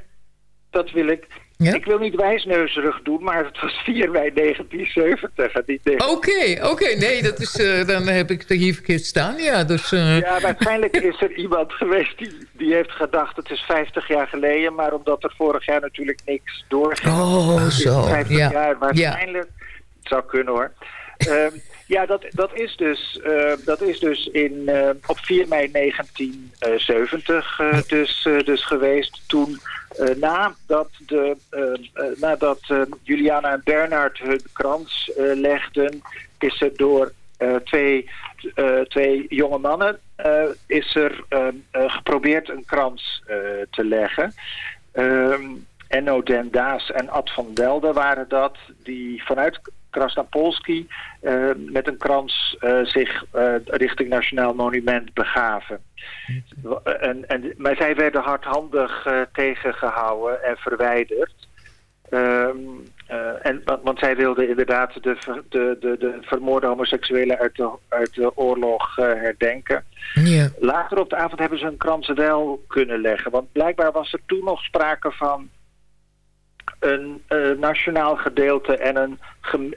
dat wil ik. Ik wil niet wijsneuzerig doen, maar het was 4 mei 1970. en niet 19 Oké, oké. Nee, dat is, eh, dan heb ik het hier verkeerd staan. Ja, dus... eh, Ja, waarschijnlijk is er iemand geweest die, die heeft gedacht het is 50 jaar geleden, maar omdat er vorig jaar natuurlijk niks doorging. Oh, zo, 50 ja. jaar waarschijnlijk. Het zou kunnen hoor. Ehm, ja, dat, dat, is dus, eh, dat is dus in, op 4 mei 1970 eh, dus, dus geweest. Toen eh, nadat, de, eh, nadat Juliana en Bernard hun krans legden, is er door twee, twee jonge mannen is er eh, eh, geprobeerd een krans te leggen. Ehm, Enno Den Daas en Ad van Delden waren dat, die vanuit Krasnapolski met een krans zich eh, richting Nationaal Monument begaven. En, en, maar zij werden hardhandig eh, tegengehouden en verwijderd. Ehm, eh, en, want, zij wilden inderdaad de, de, de, de vermoorde homoseksuelen uit de, uit de oorlog eh, herdenken. Ja. Later op de avond hebben ze hun kransen wel kunnen leggen. Want blijkbaar was er toen nog sprake van een nationaal gedeelte en, een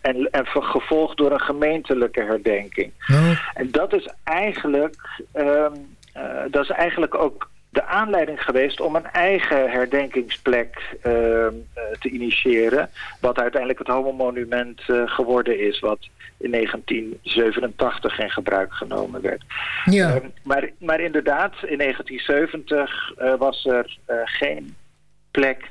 en, en gevolgd door een gemeentelijke herdenking. En dat is eigenlijk, ehm, eh, dat is eigenlijk ook de aanleiding geweest om een eigen herdenkingsplek ehm, eh, te initiëren. Wat uiteindelijk het Homo-monument eh, geworden is, wat in 1987 in gebruik genomen werd. Ja. Ehm, maar, maar inderdaad, in 1970 eh, was er eh, geen plek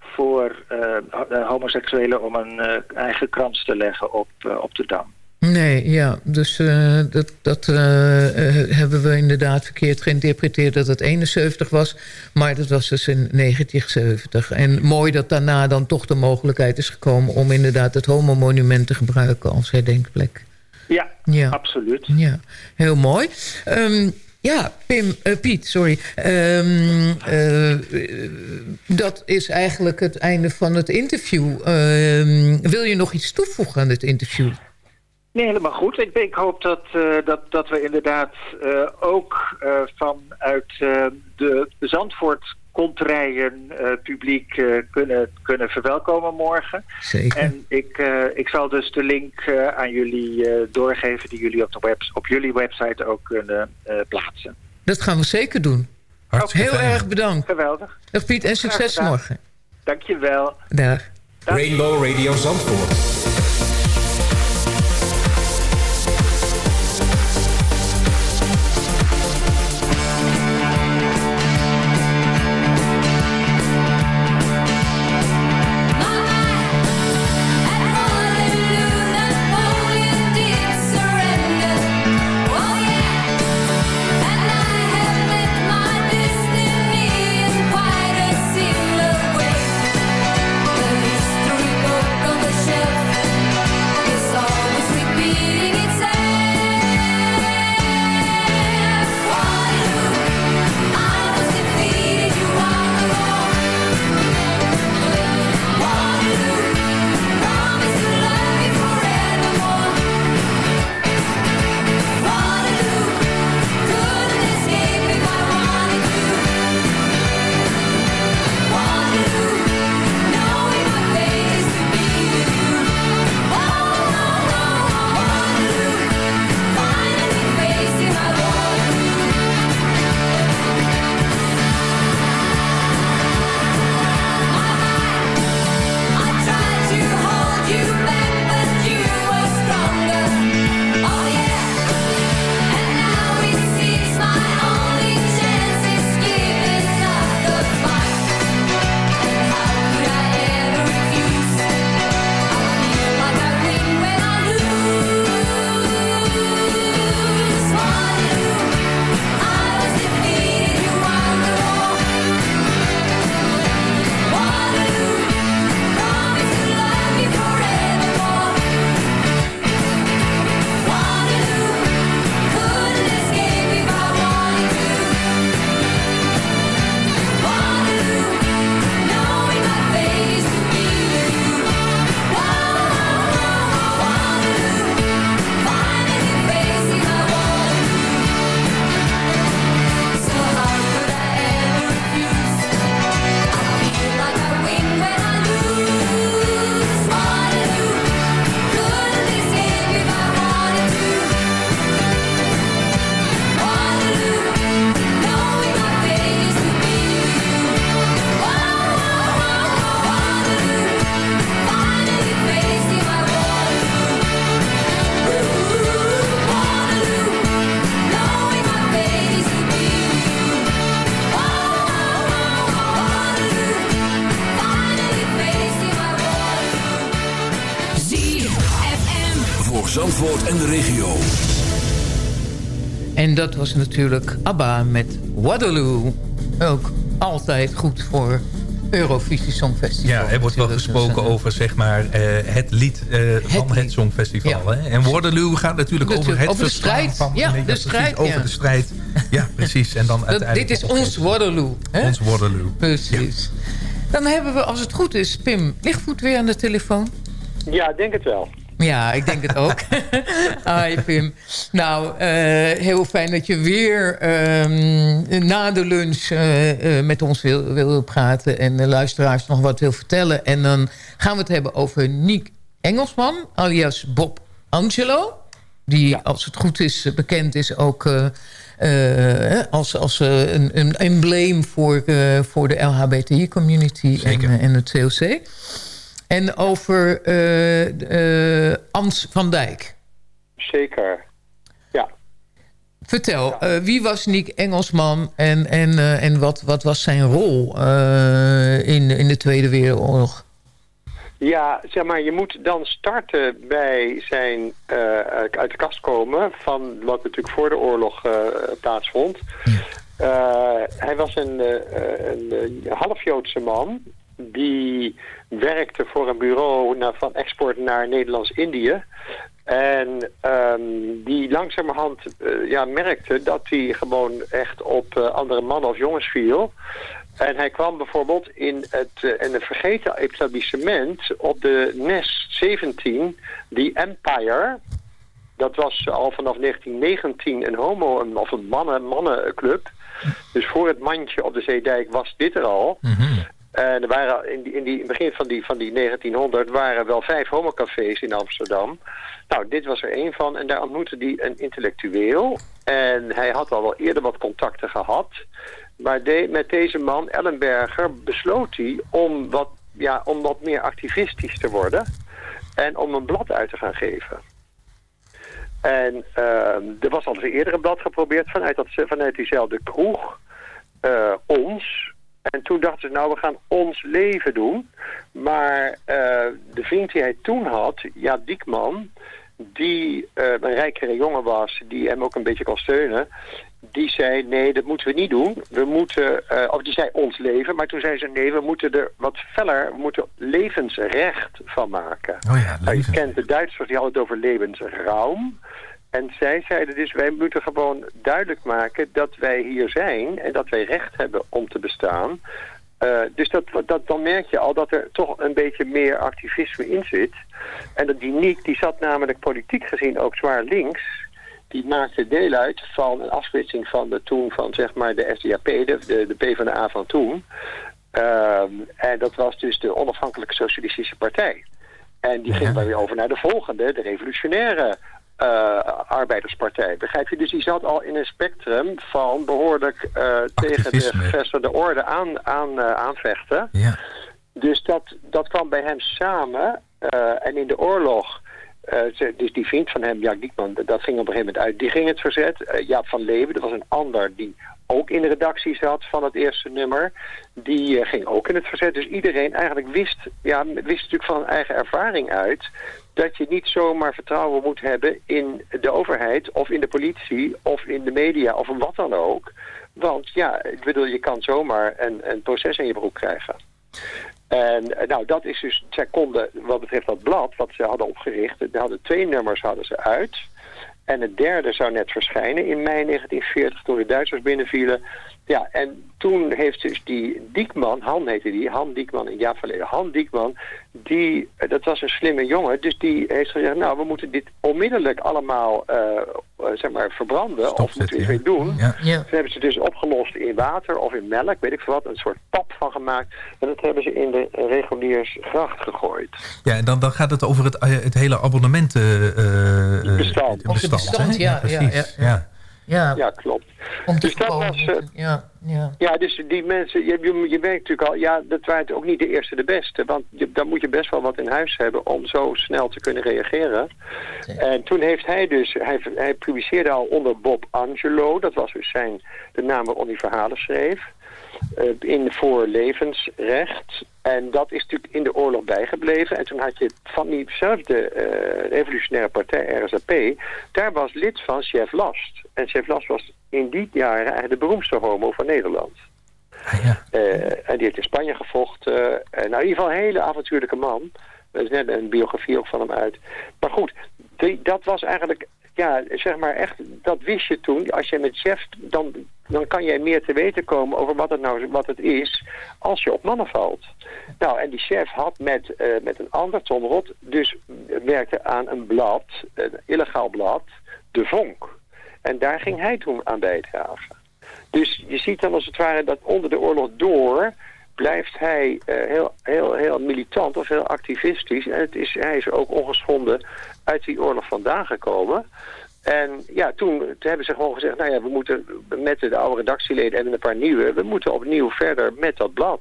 voor eh, ho- eh, homoseksuelen om een eh, eigen krans te leggen op, eh, op de Dam. Nee, ja, dus eh, dat, dat eh, eh, hebben we inderdaad verkeerd geïnterpreteerd dat het 71 was. Maar dat was dus in 1970. En mooi dat daarna dan toch de mogelijkheid is gekomen... om inderdaad het homo-monument te gebruiken als herdenkplek. Ja, Ja. absoluut. Ja, heel mooi. Ehm, ja, Pim, Piet, sorry. Ehm, eh, eh, dat is eigenlijk het einde van het interview. Ehm, wil je nog iets toevoegen aan het interview? Nee, helemaal goed. Ik, ik hoop dat, eh, dat, dat we inderdaad eh, ook eh, vanuit eh, de Zandvoort kontrijen uh, publiek uh, kunnen, kunnen verwelkomen morgen. Zeker. En ik, uh, ik zal dus de link aan jullie doorgeven die jullie op, de web, op jullie website ook kunnen plaatsen. Dat gaan we zeker doen. Hartstikke Heel fijn. erg bedankt. Geweldig. Dag Piet en succes morgen. Dankjewel. Dag. Rainbow Radio Zandvoort. Dat was natuurlijk ABBA met Waterloo. Ook altijd goed voor Eurovisie Songfestival. Ja, er wordt wel gesproken over zeg maar, uh, het lied uh, van lied. het Songfestival. Ja. Hè? En Waterloo gaat natuurlijk, natuurlijk over het over de strijd. Van, ja, nee, de strijd. Over ja. de strijd. Ja, precies. En dan uiteindelijk dit is ons Waterloo. Hè? Ons Waterloo. Precies. Ja. Dan hebben we, als het goed is, Pim Lichtvoet weer aan de telefoon. Ja, denk het wel. Ja, ik denk het ook. Hi Pim. Nou, uh, heel fijn dat je weer um, na de lunch uh, uh, met ons wil, wil praten... en de luisteraars nog wat wil vertellen. En dan gaan we het hebben over Niek Engelsman, alias Bob Angelo... die, ja. als het goed is, bekend is ook... als, als een, een embleem voor, voor de LHBTI-community en, en het COC... En over uh, Ans van Dijk. Zeker, ja. Vertel, ja. Uh, wie was Nick Engelsman en, en, en wat, wat was zijn rol in, in de Tweede Wereldoorlog? Ja, zeg maar, je moet dan starten bij zijn uit de kast komen van wat natuurlijk voor de oorlog plaatsvond. Ja. hij was een, een, een half-Joodse man die werkte voor een bureau van export naar Nederlands-Indië. En um, die langzamerhand uh, ja, merkte dat hij gewoon echt op uh, andere mannen of jongens viel. En hij kwam bijvoorbeeld in het, uh, in een vergeten etablissement op de NES 17, die Empire. Dat was al vanaf 1919 een homo- of een mannen, mannenclub. Dus voor het mandje op de Zeedijk was dit er al. En er waren in, in, die, in het begin van die, van die 1900 waren wel vijf homocafés in Amsterdam. Nou, dit was er één van. En daar ontmoette hij een intellectueel. En hij had al wel eerder wat contacten gehad. Maar de- met deze man, Ellenberger, besloot hij om wat, ja, om wat meer activistisch te worden. En om een blad uit te gaan geven. En ehm, er was al eens een eerder een blad geprobeerd vanuit, dat, vanuit diezelfde kroeg. eh, ons. En toen dachten ze, nou, we gaan ons leven doen. Maar eh, de vriend die hij toen had, ja, Diekman... die eh, een rijkere jongen was, die hem ook een beetje kon steunen... die zei, nee, dat moeten we niet doen. We moeten, eh, of die zei ons leven, maar toen zei ze... nee, we moeten er wat feller, we moeten levensrecht van maken. Oh ja, Nou, je kent de Duitsers, die hadden het over levensraum... En zij zeiden dus, wij moeten gewoon duidelijk maken dat wij hier zijn en dat wij recht hebben om te bestaan. Eh, dus dat, dat, dan merk je al dat er toch een beetje meer activisme in zit. En dat die Niek, die zat namelijk politiek gezien ook zwaar links. Die maakte deel uit van een afsplitsing van de toen van zeg maar de SDAP, de, de, de PvdA van toen. Ehm, en dat was dus de onafhankelijke socialistische partij. En die ging dan weer over naar de volgende, de revolutionaire arbeiderspartij. Begrijp je? Dus die zat al in een spectrum van behoorlijk eh, tegen de gevestigde orde aan, aan, eh, aanvechten. Ja. Dus dat, dat kwam bij hem samen. eh, en in de oorlog, eh, dus die vriend van hem, Jaak Diekman, dat ging op een gegeven moment uit. Die ging het verzet. Eh, Jaap van Leeuwen, dat was een ander die ook in de redactie zat van het eerste nummer. Die eh, ging ook in het verzet. Dus iedereen eigenlijk wist, ja, wist natuurlijk van eigen ervaring uit... dat je niet zomaar vertrouwen moet hebben in de overheid... of in de politie of in de media of wat dan ook. Want ja, ik bedoel, je kan zomaar een, een proces in je broek krijgen. En eh, nou, dat is dus, zij konden, wat betreft dat blad wat ze hadden opgericht, ze hadden twee nummers hadden ze uit. En het derde zou net verschijnen in mei 1940 toen de Duitsers binnenvielen. Ja, en toen heeft dus die Diekman, Han heette die, Han Diekman in jaar verleden, Han Diekman, die, eh, dat was een slimme jongen, dus die heeft gezegd, nou, we moeten dit onmiddellijk allemaal, eh, eh, zeg maar, verbranden, of moeten we iets mee doen. Ja. Toen hebben ze dus opgelost in water of in melk, weet ik veel wat, een soort pap van gemaakt. En dat hebben ze in de reguliersgracht gegooid. Ja, en dan, dan gaat het over het, het hele abonnement. eh, eh, eh, bestand. bestand, ja, ja, precies. ja, ja. Ja, klopt. om te Dus dat was, eh, ja, ja. Ja, dus die mensen, je, je, je merkt natuurlijk al, ja, dat waren ook niet de eerste de beste. Want je, dan moet je best wel wat in huis hebben om zo snel te kunnen reageren. En toen heeft hij dus, hij, hij publiceerde al onder Bob Angelo, dat was dus zijn, de naam waaronder hij verhalen schreef. Eh, in voor levensrecht. En dat is natuurlijk in de oorlog bijgebleven. En toen had je van diezelfde eh, revolutionaire partij, RSAP... daar was lid van Chef Last. En Chef Last was in die jaren eigenlijk de beroemdste homo van Nederland. Eh, en die heeft in Spanje gevochten. Eh, nou, in ieder geval een hele avontuurlijke man. Er is net een biografie ook van hem uit. Maar goed, die, dat was eigenlijk, ja, zeg maar echt, dat wist je toen. Als je met chef, dan, dan kan jij meer te weten komen over wat het nou wat het is als je op mannen valt. Nou, en die chef had met, eh, met een ander, Tom Rot, dus werkte aan een blad, een illegaal blad, De Vonk. En daar ging hij toen aan bijdragen. Dus je ziet dan als het ware dat onder de oorlog door blijft hij eh, heel, heel, heel militant of heel activistisch. En het is, hij is ook ongeschonden uit die oorlog vandaan gekomen. En ja, toen, hebben ze gewoon gezegd, nou ja, we moeten met de oude redactieleden en een paar nieuwe, we moeten opnieuw verder met dat blad.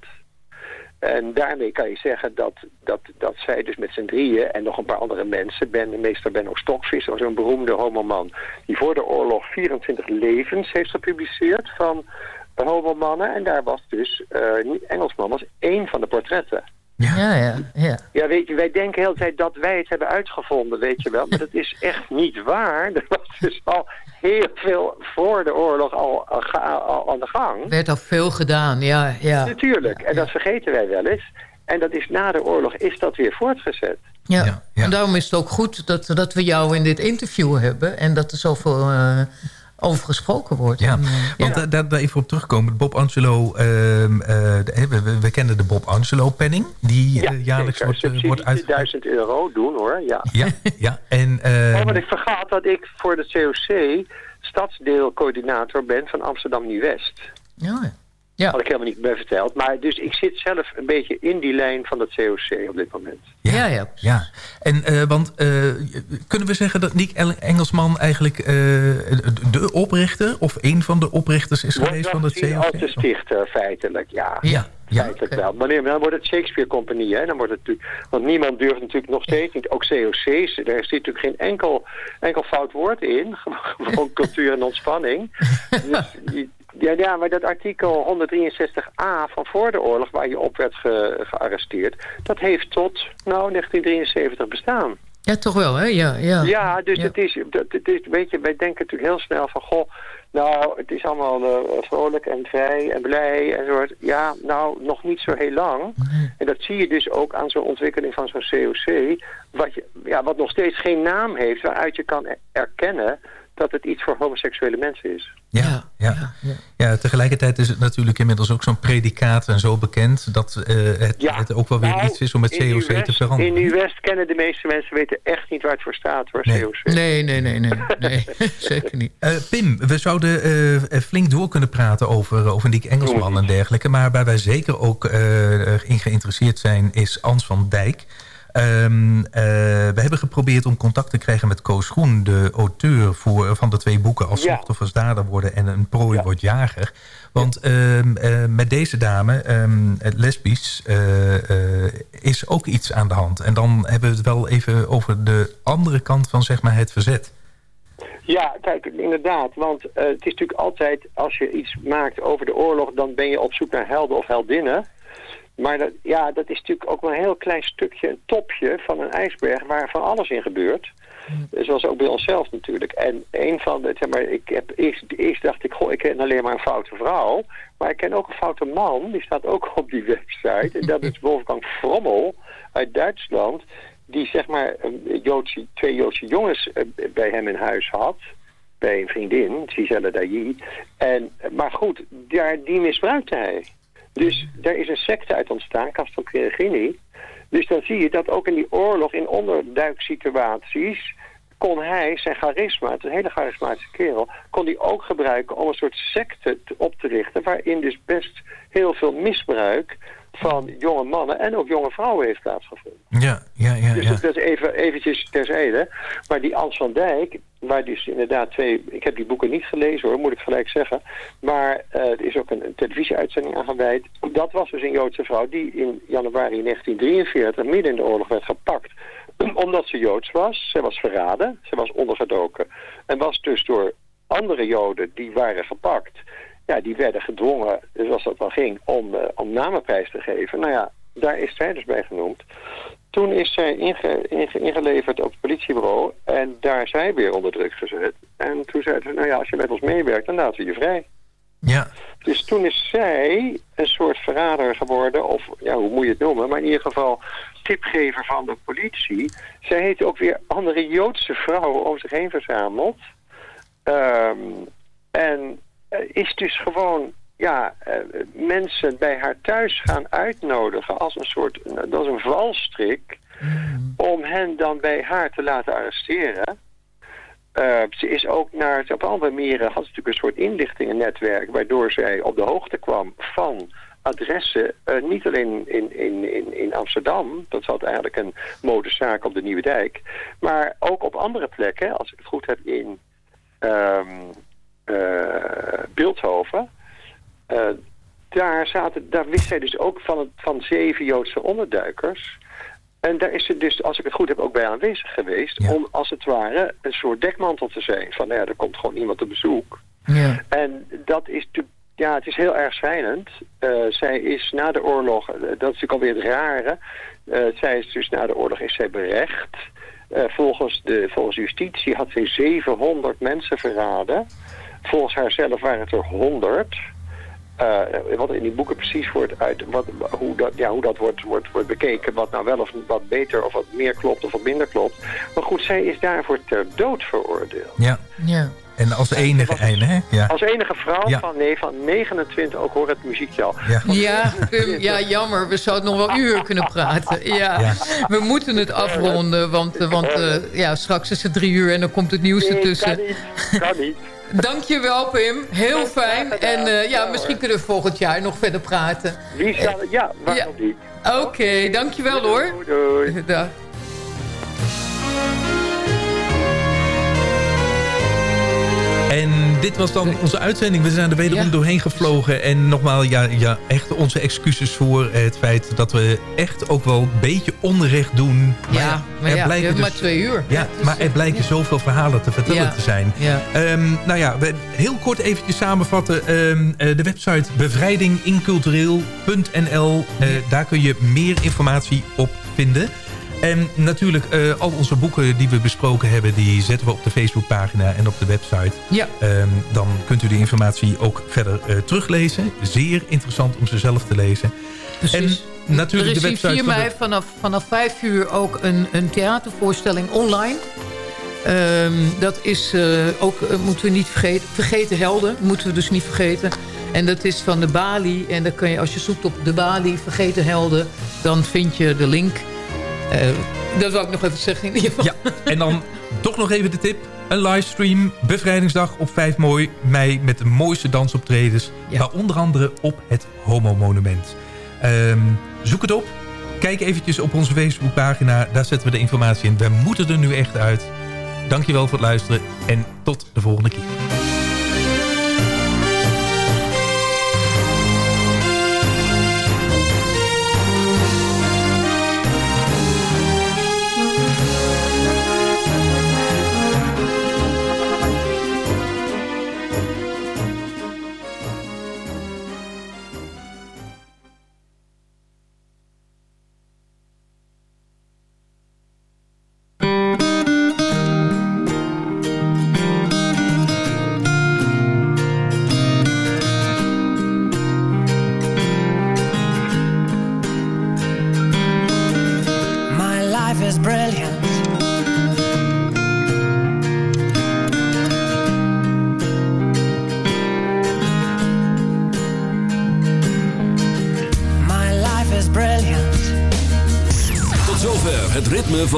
En daarmee kan je zeggen dat, dat, dat zij dus met z'n drieën en nog een paar andere mensen, ben, meester Benno Stokvis, zo'n beroemde homoman, die voor de oorlog 24 levens heeft gepubliceerd van homomannen. En daar was dus, eh niet Engelsman, was één van de portretten. Ja, ja, ja. Ja, weet je, wij denken de hele tijd dat wij het hebben uitgevonden, weet je wel. Maar dat is echt niet waar. Er was dus al heel veel voor de oorlog al, al, ga- al aan de gang. Er werd al veel gedaan, ja. ja. Natuurlijk, en dat vergeten wij wel eens. En dat is na de oorlog is dat weer voortgezet. Ja. en daarom is het ook goed dat, dat we jou in dit interview hebben... en dat er zoveel eh, over gesproken wordt. Ja, En, eh, want ja. daar, even op terugkomen. Bob Angelo, ehm, eh, de- we, we, we kennen de Bob Angelo penning. Die eh, jaarlijks zeker. wordt, eh, Subsidie wordt uit... 1000 euro doen hoor, ja. Ja, ja. En, ehm, Oh, wat ik vergaat dat ik voor de COC stadsdeelcoördinator ben van Amsterdam Nieuw-West. Ja, ja. Had ik helemaal niet meer verteld. Maar dus ik zit zelf een beetje in die lijn van het COC op dit moment. Ja, ja. Ja, en uh, want uh, kunnen we zeggen dat Nick Engelsman eigenlijk uh, de oprichter of een van de oprichters is geweest van het COC? als de stichter feitelijk, ja. Ja, ja. Feitelijk wel. Maar nee, dan wordt het Shakespeare Compagnie, hè. Dan wordt het natuurlijk, want niemand durft natuurlijk nog steeds niet, ook COC's, daar zit natuurlijk geen enkel, enkel fout woord in. Gewoon cultuur en ontspanning. dus, ja, ja, maar dat artikel 163a van voor de oorlog, waar je op werd ge, gearresteerd, dat heeft tot nou 1973 bestaan. Ja, toch wel, hè? Ja, ja. ja dus ja. Het, is, het is, weet je, wij denken natuurlijk heel snel van, goh, nou, het is allemaal uh, vrolijk en vrij en blij en soort. Ja, nou, nog niet zo heel lang. Nee. En dat zie je dus ook aan zo'n ontwikkeling van zo'n COC, wat, je, ja, wat nog steeds geen naam heeft, waaruit je kan erkennen dat het iets voor homoseksuele mensen is. Ja, ja, ja. ja tegelijkertijd is het natuurlijk inmiddels ook zo'n predicaat en zo bekend... dat uh, het, ja. het, ook wel weer nou, iets is om het COC West, te veranderen. In Nieuw-West kennen de meeste mensen weten echt niet waar het voor staat, hoor, nee. COC. Nee, nee, nee, nee. nee zeker niet. Uh, Pim, we zouden uh, flink door kunnen praten over, over Nick Engelsman en dergelijke... maar waar wij zeker ook in geïnteresseerd zijn is Ans van Dijk... Um, uh, we hebben geprobeerd om contact te krijgen met Koos Groen... de auteur voor, van de twee boeken... Als ja. slachtoffers dader worden en een prooi ja. wordt jager. Want um, uh, met deze dame, um, lesbisch, uh, is ook iets aan de hand. En dan hebben we het wel even over de andere kant van zeg maar, het verzet. Ja, kijk, inderdaad. Want het is natuurlijk altijd, als je iets maakt over de oorlog... dan ben je op zoek naar helden of heldinnen... Maar dat, ja, dat is natuurlijk ook maar een heel klein stukje, een topje van een ijsberg waar van alles in gebeurt. Zoals ook bij onszelf natuurlijk. En een van de, zeg maar, ik heb eerst, eerst dacht ik, goh, ik ken alleen maar een foute vrouw. Maar ik ken ook een foute man, die staat ook op die website. En dat is Wolfgang Frommel uit Duitsland. Die zeg maar Joodse, twee Joodse jongens bij hem in huis had. Bij een vriendin, Giselle Dailly. En, maar goed, daar, die misbruikte hij. Dus daar is een secte uit ontstaan, Castel Peregrini. Dus dan zie je dat ook in die oorlog, in onderduiksituaties... kon hij zijn charisma, het is een hele charismatische kerel... kon hij ook gebruiken om een soort secte op te richten... waarin dus best heel veel misbruik van jonge mannen en ook jonge vrouwen heeft plaatsgevonden. Ja, ja, ja. Dus ja. dat is even eventjes terzijde. Maar die Ans van Dijk, waar dus inderdaad twee... Ik heb die boeken niet gelezen hoor, moet ik gelijk zeggen. Maar uh, er is ook een, een televisieuitzending aan gewijd. Dat was dus een Joodse vrouw die in januari 1943 midden in de oorlog werd gepakt. Omdat ze Joods was. Ze was verraden. Ze was ondergedoken. En was dus door andere Joden die waren gepakt ja, die werden gedwongen, zoals dat wel ging, om, uh, om namenprijs te geven. Nou ja, daar is zij dus bij genoemd. Toen is zij inge, inge, ingeleverd op het politiebureau en daar is zij weer onder druk gezet. En toen zei ze, nou ja, als je met ons meewerkt, dan laten we je vrij. Ja. Dus toen is zij een soort verrader geworden, of ja, hoe moet je het noemen, maar in ieder geval tipgever van de politie. Zij heeft ook weer andere Joodse vrouwen om zich heen verzameld. Um, en is dus gewoon ja, uh, mensen bij haar thuis gaan uitnodigen als een soort, dat is een valstrik, mm. om hen dan bij haar te laten arresteren. Uh, ze is ook naar, op andere manieren had ze natuurlijk een soort inlichtingennetwerk, waardoor zij op de hoogte kwam van adressen, uh, niet alleen in, in, in, in Amsterdam, dat zat eigenlijk een modezaak op de Nieuwe Dijk, maar ook op andere plekken, als ik het goed heb, in... Um, uh, Beeldhoven. Uh, daar, zaten, daar wist zij dus ook van, het, van zeven Joodse onderduikers. En daar is ze dus, als ik het goed heb, ook bij aanwezig geweest... Ja. om als het ware een soort dekmantel te zijn. Van, nou ja, er komt gewoon iemand op bezoek. Ja. En dat is natuurlijk... Ja, het is heel erg schijnend. Uh, zij is na de oorlog, dat is natuurlijk alweer het rare... zij is dus na de oorlog is zij berecht... volgens, de, volgens justitie had zij 700 mensen verraden... Volgens haarzelf waren het er 100. Uh, wat in die boeken precies wordt uit, wat, hoe dat, ja, hoe dat wordt, wordt, wordt bekeken, wat nou wel of wat beter of wat meer klopt of wat minder klopt. Maar goed, zij is daarvoor ter dood veroordeeld. Ja. ja. En als enige einde, hè? Ja. Als enige vrouw Ja. van, nee, van 29, ook hoor het muziekje al. Ja. Ja, Pim, ja, jammer. We zouden nog wel uren kunnen praten. Ja. Ja. We moeten het afronden, want, eh, want eh, ja, straks is het drie uur en dan komt het nieuws Nee, ertussen. kan niet. Kan niet. Dankjewel, Pim. Heel fijn. En eh, ja, misschien kunnen we volgend jaar nog verder praten. Wie zal, ja, waarom niet? Oké, dankjewel hoor. Doei, doei. Dag. En dit was dan onze uitzending. We zijn er wederom doorheen gevlogen. En nogmaals, ja, ja, echt onze excuses voor het feit dat we echt ook wel een beetje onrecht doen. Maar Ja, maar er ja, blijken dus- maar twee uur. Ja, Dus, maar er eh, blijken zoveel verhalen te vertellen te zijn. Ehm, nou ja, we, heel kort eventjes samenvatten. Ehm, eh, de website bevrijdingincultureel.nl. Eh, daar kun je meer informatie op vinden. En natuurlijk, eh, al onze boeken die we besproken hebben... die zetten we op de Facebookpagina en op de website. Ja. Ehm, dan kunt u de informatie ook verder eh, teruglezen. Zeer interessant om ze zelf te lezen. Precies. En natuurlijk er de website 4 van mei de- vanaf, vanaf 5 uur ook een, een theatervoorstelling online. Ehm, dat is eh, ook, moeten we niet vergeten, vergeten helden, moeten we dus niet vergeten. En dat is van de Bali. En dan kun je, als je zoekt op de Bali, vergeten helden, dan vind je de link. Eh, dat wil ik nog even zeggen in ieder geval. Ja, en dan toch nog even de tip. Een livestream, bevrijdingsdag op 5 mooi mei... met de mooiste dansoptredens. Waaronder andere op het Homo Monument. Ehm, zoek het op. Kijk eventjes op onze Facebookpagina. Daar zetten we de informatie in. We moeten er nu echt uit. Dankjewel voor het luisteren. En tot de volgende keer.